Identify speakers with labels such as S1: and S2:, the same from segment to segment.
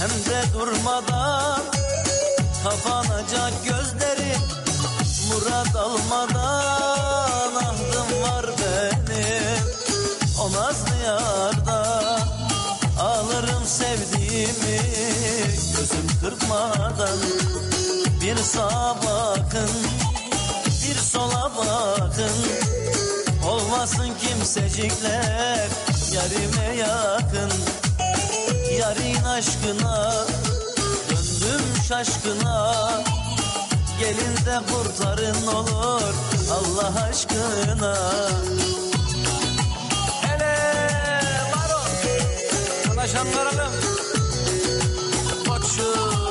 S1: Gözümde durmadan Kapanacak gözlerim Murat almadan Ahdım var benim. O nazlı yardan Alırım sevdiğimi. Gözüm kırpmadan Bir sağa bakın Bir sola bakın. Olmasın kimsecikler Yarime yakın Yarın aşkına Döndüm şaşkına. Gelin de kurtarın olur Allah aşkına. Hele Sana şanlaralım Koçum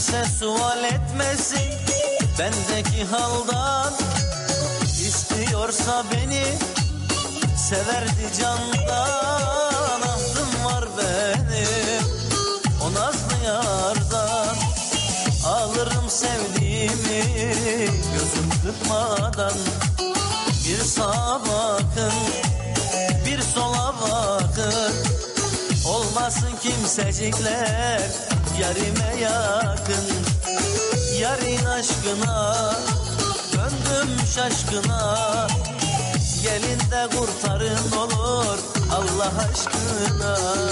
S1: Kimse sual etmesin bendeki haldan. İstiyorsa beni severdi candan. Ahtım var benim o nazlı yardan. Alırım sevdiğimi gözüm kırpmadan. Bir sağa bakın bir sola bakın. Olmasın kimsecikler yarime yakın Yarın aşkına. Döndüm şaşkına. Gelin de kurtarın olur Allah aşkına